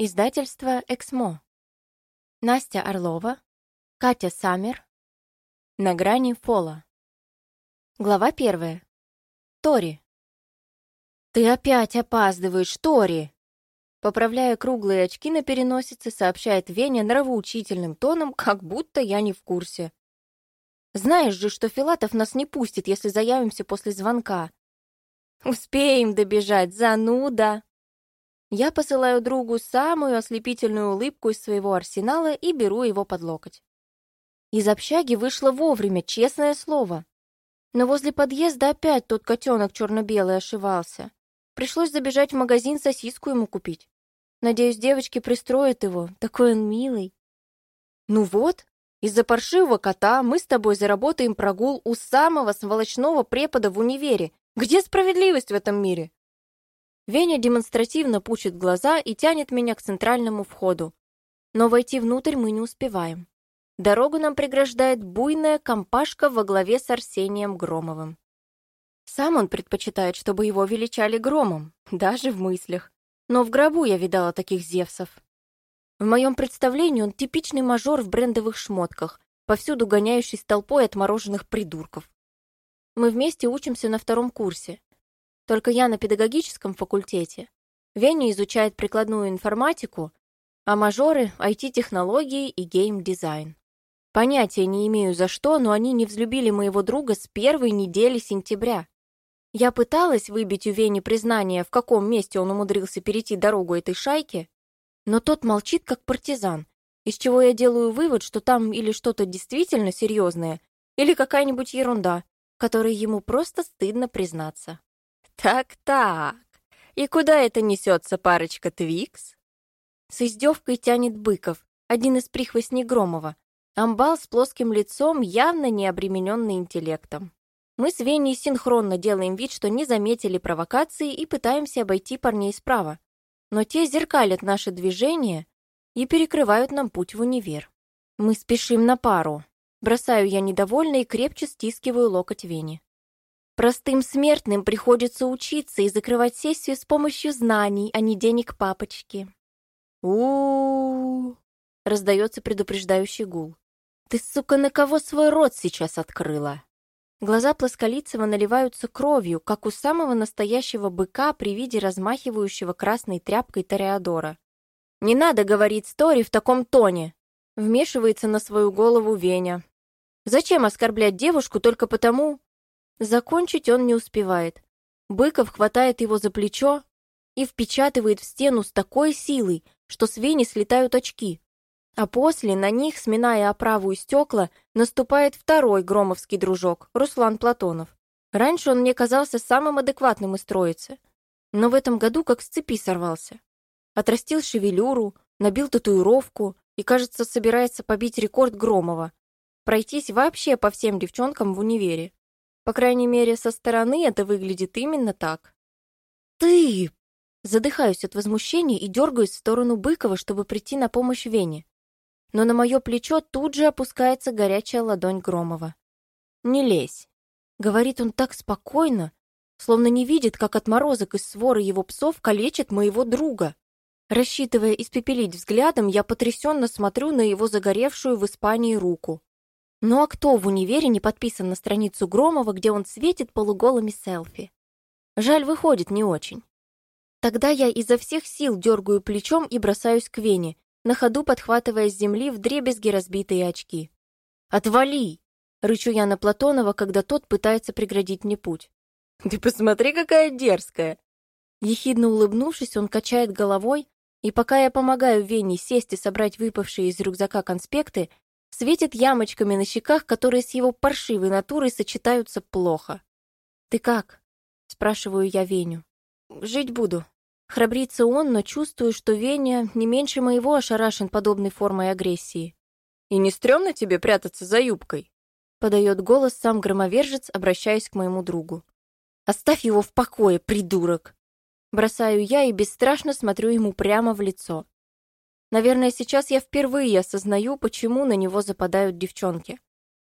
Издательство «Эксмо». Настя Орлова. Катя Саммер. На грани фола. Глава первая. Тори. «Ты опять опаздываешь, Тори!» Поправляя круглые очки на переносице, сообщает Веня нравоучительным тоном, как будто я не в курсе. «Знаешь же, что Филатов нас не пустит, если заявимся после звонка». «Успеем добежать, зануда!» Я посылаю другу самую ослепительную улыбку из своего арсенала и беру его под локоть. Из общаги вышло вовремя, честное слово. Но возле подъезда опять тот котенок черно-белый ошивался. Пришлось забежать в магазин сосиску ему купить. Надеюсь, девочки пристроят его, такой он милый. Ну вот, из-за паршивого кота мы с тобой заработаем прогул у самого сволочного препода в универе. Где справедливость в этом мире? Веня демонстративно пучит глаза и тянет меня к центральному входу. Но войти внутрь мы не успеваем. Дорогу нам преграждает буйная компашка во главе с Арсением Громовым. Сам он предпочитает, чтобы его величали Громом, даже в мыслях. Но в гробу я видала таких зевсов. В моем представлении он типичный мажор в брендовых шмотках, повсюду гоняющий с толпой отмороженных придурков. Мы вместе учимся на втором курсе, только я на педагогическом факультете. Веня изучает прикладную информатику, а мажоры — IT-технологии и гейм-дизайн. Понятия не имею за что, но они невзлюбили моего друга с первой недели сентября. Я пыталась выбить у Вени признание, в каком месте он умудрился перейти дорогу этой шайке, но тот молчит, как партизан, из чего я делаю вывод, что там или что-то действительно серьезное, или какая-нибудь ерунда, которой ему просто стыдно признаться. «Так-так, и куда это несется парочка Твикс?» С издевкой тянет Быков, один из прихвостней Громова. Амбал с плоским лицом, явно не обремененный интеллектом. Мы с Веней синхронно делаем вид, что не заметили провокации и пытаемся обойти парней справа. Но те зеркалят наши движения и перекрывают нам путь в универ. Мы спешим на пару. Бросаю я недовольно и крепче стискиваю локоть Вени. Простым смертным приходится учиться и закрывать сессию с помощью знаний, а не денег папочки. у раздается предупреждающий гул. «Ты, сука, на кого свой рот сейчас открыла?» Глаза Плосколицева наливаются кровью, как у самого настоящего быка при виде размахивающего красной тряпкой Тореадора. «Не надо говорить Стори в таком тоне!» Вмешивается на свою голову Веня. «Зачем оскорблять девушку только потому, Закончить он не успевает. Быков хватает его за плечо и впечатывает в стену с такой силой, что с Вени слетают очки. А после на них, сминая оправу и стекла, наступает второй громовский дружок, Руслан Платонов. Раньше он мне казался самым адекватным из троицы. Но в этом году как с цепи сорвался. Отрастил шевелюру, набил татуировку и, кажется, собирается побить рекорд Громова. Пройтись вообще по всем девчонкам в универе. По крайней мере, со стороны это выглядит именно так. «Ты!» Задыхаюсь от возмущения и дергаюсь в сторону Быкова, чтобы прийти на помощь Вене. Но на мое плечо тут же опускается горячая ладонь Громова. «Не лезь!» Говорит он так спокойно, словно не видит, как отморозок из своры его псов калечит моего друга. Рассчитывая испепелить взглядом, я потрясенно смотрю на его загоревшую в Испании руку. Ну а кто в универе не подписан на страницу Громова, где он светит полуголыми селфи? Жаль, выходит не очень. Тогда я изо всех сил дергаю плечом и бросаюсь к Вене, на ходу подхватывая с земли вдребезги разбитые очки. «Отвали!» — рычу я на Платонова, когда тот пытается преградить мне путь. «Ты посмотри, какая дерзкая!» Ехидно улыбнувшись, он качает головой, и пока я помогаю Вене сесть и собрать выпавшие из рюкзака конспекты, Светит ямочками на щеках, которые с его паршивой натурой сочетаются плохо. «Ты как?» — спрашиваю я Веню. «Жить буду». Храбрится он, но чувствую, что Веня не меньше моего ошарашен подобной формой агрессии. «И не стрёмно тебе прятаться за юбкой?» — подает голос сам громовержец, обращаясь к моему другу. «Оставь его в покое, придурок!» Бросаю я и бесстрашно смотрю ему прямо в лицо. Наверное, сейчас я впервые осознаю, почему на него западают девчонки.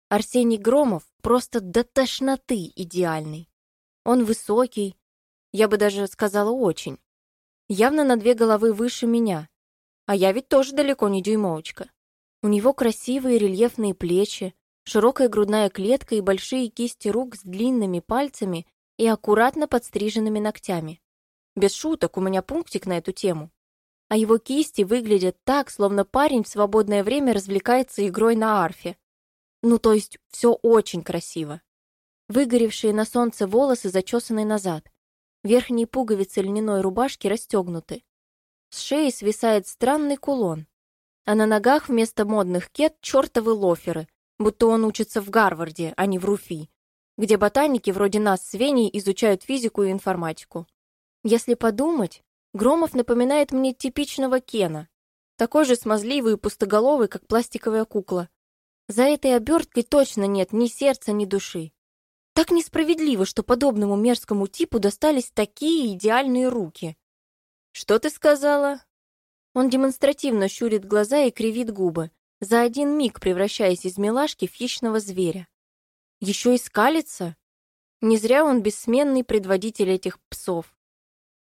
Арсений Громов просто до тошноты идеальный. Он высокий, я бы даже сказала очень. Явно на две головы выше меня. А я ведь тоже далеко не дюймовочка. У него красивые рельефные плечи, широкая грудная клетка и большие кисти рук с длинными пальцами и аккуратно подстриженными ногтями. Без шуток, у меня пунктик на эту тему. А его кисти выглядят так, словно парень в свободное время развлекается игрой на арфе. Ну, то есть, все очень красиво. Выгоревшие на солнце волосы зачесаны назад. Верхние пуговицы льняной рубашки расстегнуты. С шеи свисает странный кулон. А на ногах вместо модных кет чертовы лоферы, будто он учится в Гарварде, а не в Руфи, где ботаники вроде нас с Веней изучают физику и информатику. Если подумать, Громов напоминает мне типичного Кена, такой же смазливый и пустоголовый, как пластиковая кукла. За этой оберткой точно нет ни сердца, ни души. Так несправедливо, что подобному мерзкому типу достались такие идеальные руки. «Что ты сказала?» Он демонстративно щурит глаза и кривит губы, за один миг превращаясь из милашки в хищного зверя. Еще и скалится? Не зря он бессменный предводитель этих псов.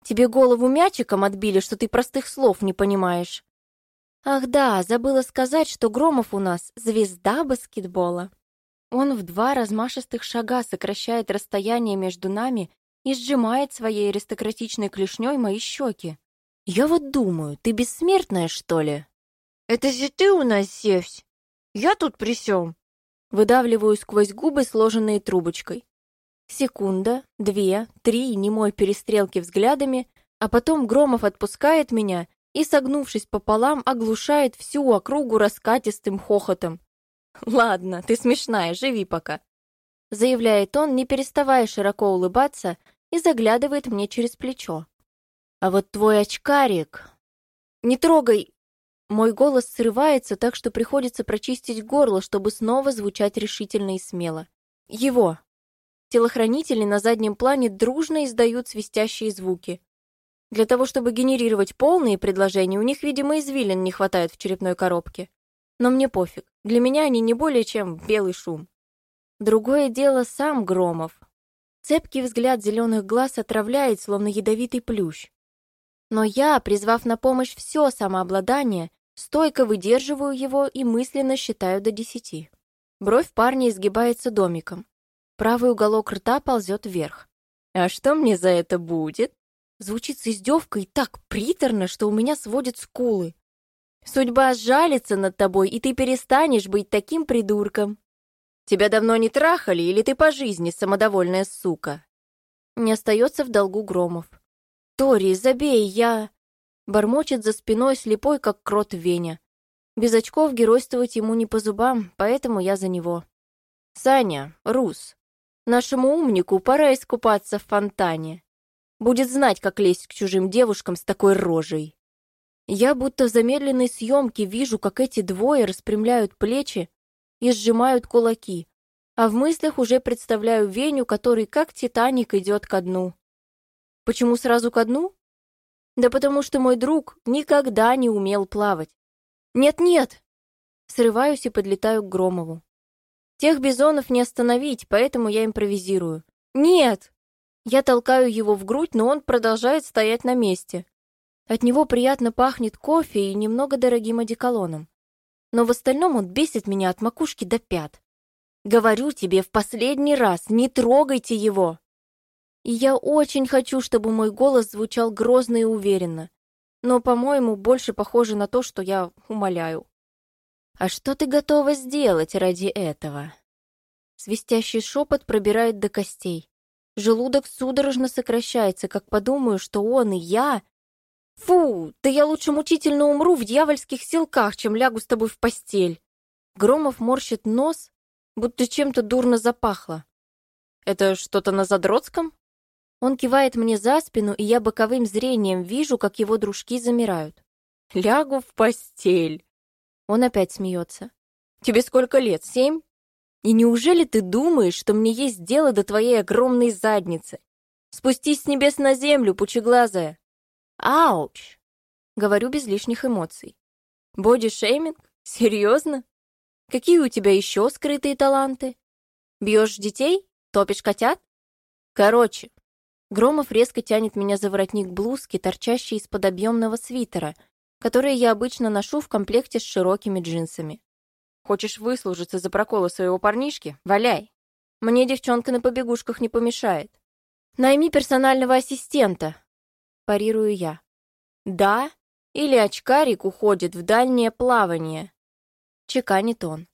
Тебе голову мячиком отбили, что ты простых слов не понимаешь. Ах да, забыла сказать, что Громов у нас звезда баскетбола. Он в два размашистых шага сокращает расстояние между нами и сжимает своей аристократичной клешней мои щеки. Я вот думаю, ты бессмертная, что ли? Это же ты у нас Зевс. Я тут при всем. Выдавливаю сквозь губы, сложенные трубочкой. Секунда, две, три немой перестрелки взглядами, а потом Громов отпускает меня и, согнувшись пополам, оглушает всю округу раскатистым хохотом. «Ладно, ты смешная, живи пока», — заявляет он, не переставая широко улыбаться и заглядывает мне через плечо. «А вот твой очкарик...» «Не трогай!» Мой голос срывается так, что приходится прочистить горло, чтобы снова звучать решительно и смело. «Его!» Телохранители на заднем плане дружно издают свистящие звуки. Для того, чтобы генерировать полные предложения, у них, видимо, извилин не хватает в черепной коробке. Но мне пофиг. Для меня они не более чем белый шум. Другое дело сам Громов. Цепкий взгляд зеленых глаз отравляет, словно ядовитый плющ. Но я, призвав на помощь все самообладание, стойко выдерживаю его и мысленно считаю до десяти. Бровь парня изгибается домиком. Правый уголок рта ползет вверх. «А что мне за это будет?» Звучит с издевкой так приторно, что у меня сводят скулы. «Судьба сжалится над тобой, и ты перестанешь быть таким придурком. Тебя давно не трахали, или ты по жизни самодовольная сука?» Не остается в долгу Громов. «Тори, забей, я...» Бормочет за спиной слепой, как крот в вене. Без очков геройствовать ему не по зубам, поэтому я за него. «Саня, Рус, Нашему умнику пора искупаться в фонтане. Будет знать, как лезть к чужим девушкам с такой рожей. Я будто в замедленной съемке вижу, как эти двое распрямляют плечи и сжимают кулаки, а в мыслях уже представляю Веню, который как Титаник идет ко дну. Почему сразу ко дну? Да потому что мой друг никогда не умел плавать. Нет-нет! Срываюсь и подлетаю к Громову. Тех бизонов не остановить, поэтому я импровизирую. «Нет!» Я толкаю его в грудь, но он продолжает стоять на месте. От него приятно пахнет кофе и немного дорогим одеколоном. Но в остальном он бесит меня от макушки до пят. Говорю тебе в последний раз, не трогайте его. И я очень хочу, чтобы мой голос звучал грозно и уверенно. Но, по-моему, больше похоже на то, что я умоляю. «А что ты готова сделать ради этого?» Свистящий шепот пробирает до костей. Желудок судорожно сокращается, как подумаю, что он и я... Фу, да я лучше мучительно умру в дьявольских силках, чем лягу с тобой в постель. Громов морщит нос, будто чем-то дурно запахло. Это что-то на Задротском? Он кивает мне за спину, и я боковым зрением вижу, как его дружки замирают. Лягу в постель. Он опять смеется. «Тебе сколько лет? Семь? И неужели ты думаешь, что мне есть дело до твоей огромной задницы? Спустись с небес на землю, пучеглазая!» «Ауч!» Говорю без лишних эмоций. «Боди-шейминг? Серьезно? Какие у тебя еще скрытые таланты? Бьешь детей? Топишь котят? Короче, Громов резко тянет меня за воротник блузки, торчащий из-под объемного свитера, которые я обычно ношу в комплекте с широкими джинсами. Хочешь выслужиться за проколы своего парнишки? Валяй. Мне девчонка на побегушках не помешает. Найми персонального ассистента. Парирую я. Да? Или очкарик уходит в дальнее плавание? Чеканит он.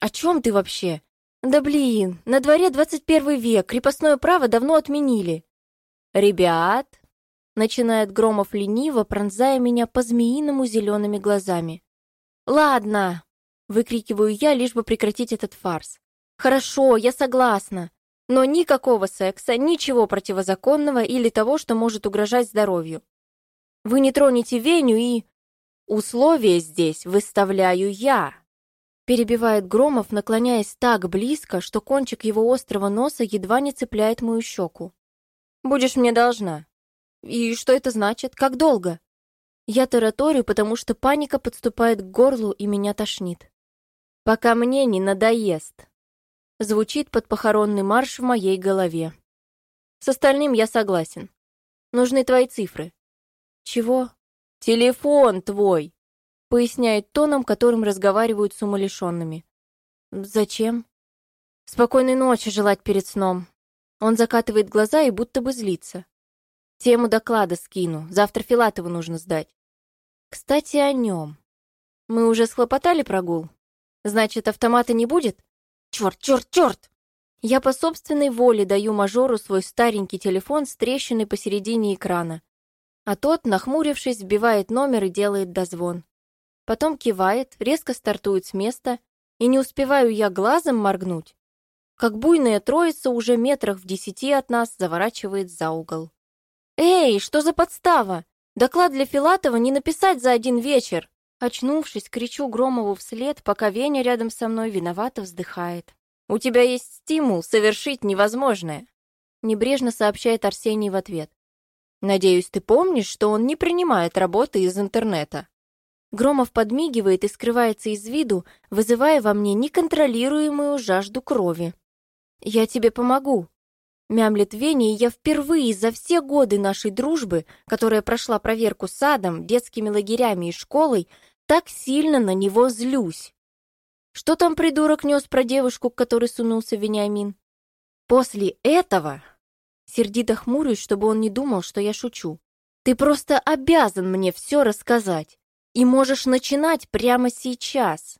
О чем ты вообще? Да блин, на дворе 21 век, крепостное право давно отменили. Ребят, начинает Громов лениво, пронзая меня по-змеиному зелеными глазами. Ладно, Выкрикиваю я, лишь бы прекратить этот фарс. «Хорошо, я согласна. Но никакого секса, ничего противозаконного или того, что может угрожать здоровью. Вы не тронете Веню и... Условия здесь выставляю я!» Перебивает Громов, наклоняясь так близко, что кончик его острого носа едва не цепляет мою щеку. «Будешь мне должна». «И что это значит? Как долго?» Я тараторю, потому что паника подступает к горлу и меня тошнит пока мне не надоест. Звучит под похоронный марш в моей голове. С остальным я согласен. Нужны твои цифры. Чего? Телефон твой, поясняет тоном, которым разговаривают с умалишенными. Зачем? Спокойной ночи желать перед сном. Он закатывает глаза и будто бы злится. Тему доклада скину. Завтра Филатову нужно сдать. Кстати, о нем. Мы уже схлопотали прогул? Значит, автомата не будет? Черт, черт, черт! Я по собственной воле даю мажору свой старенький телефон с трещиной посередине экрана. А тот, нахмурившись, вбивает номер и делает дозвон. Потом кивает, резко стартует с места, и не успеваю я глазом моргнуть, как буйная троица уже метрах в десяти от нас заворачивает за угол. «Эй, что за подстава? Доклад для Филатова не написать за один вечер!» Очнувшись, кричу Громову вслед, пока Веня рядом со мной виновато вздыхает. «У тебя есть стимул совершить невозможное», — небрежно сообщает Арсений в ответ. «Надеюсь, ты помнишь, что он не принимает работы из интернета». Громов подмигивает и скрывается из виду, вызывая во мне неконтролируемую жажду крови. «Я тебе помогу», — мямлет Веня, и я впервые за все годы нашей дружбы, которая прошла проверку садом, детскими лагерями и школой, так сильно на него злюсь. Что там придурок нес про девушку, к которой сунулся Вениамин? После этого... Сердито хмурюсь, чтобы он не думал, что я шучу. Ты просто обязан мне все рассказать. И можешь начинать прямо сейчас.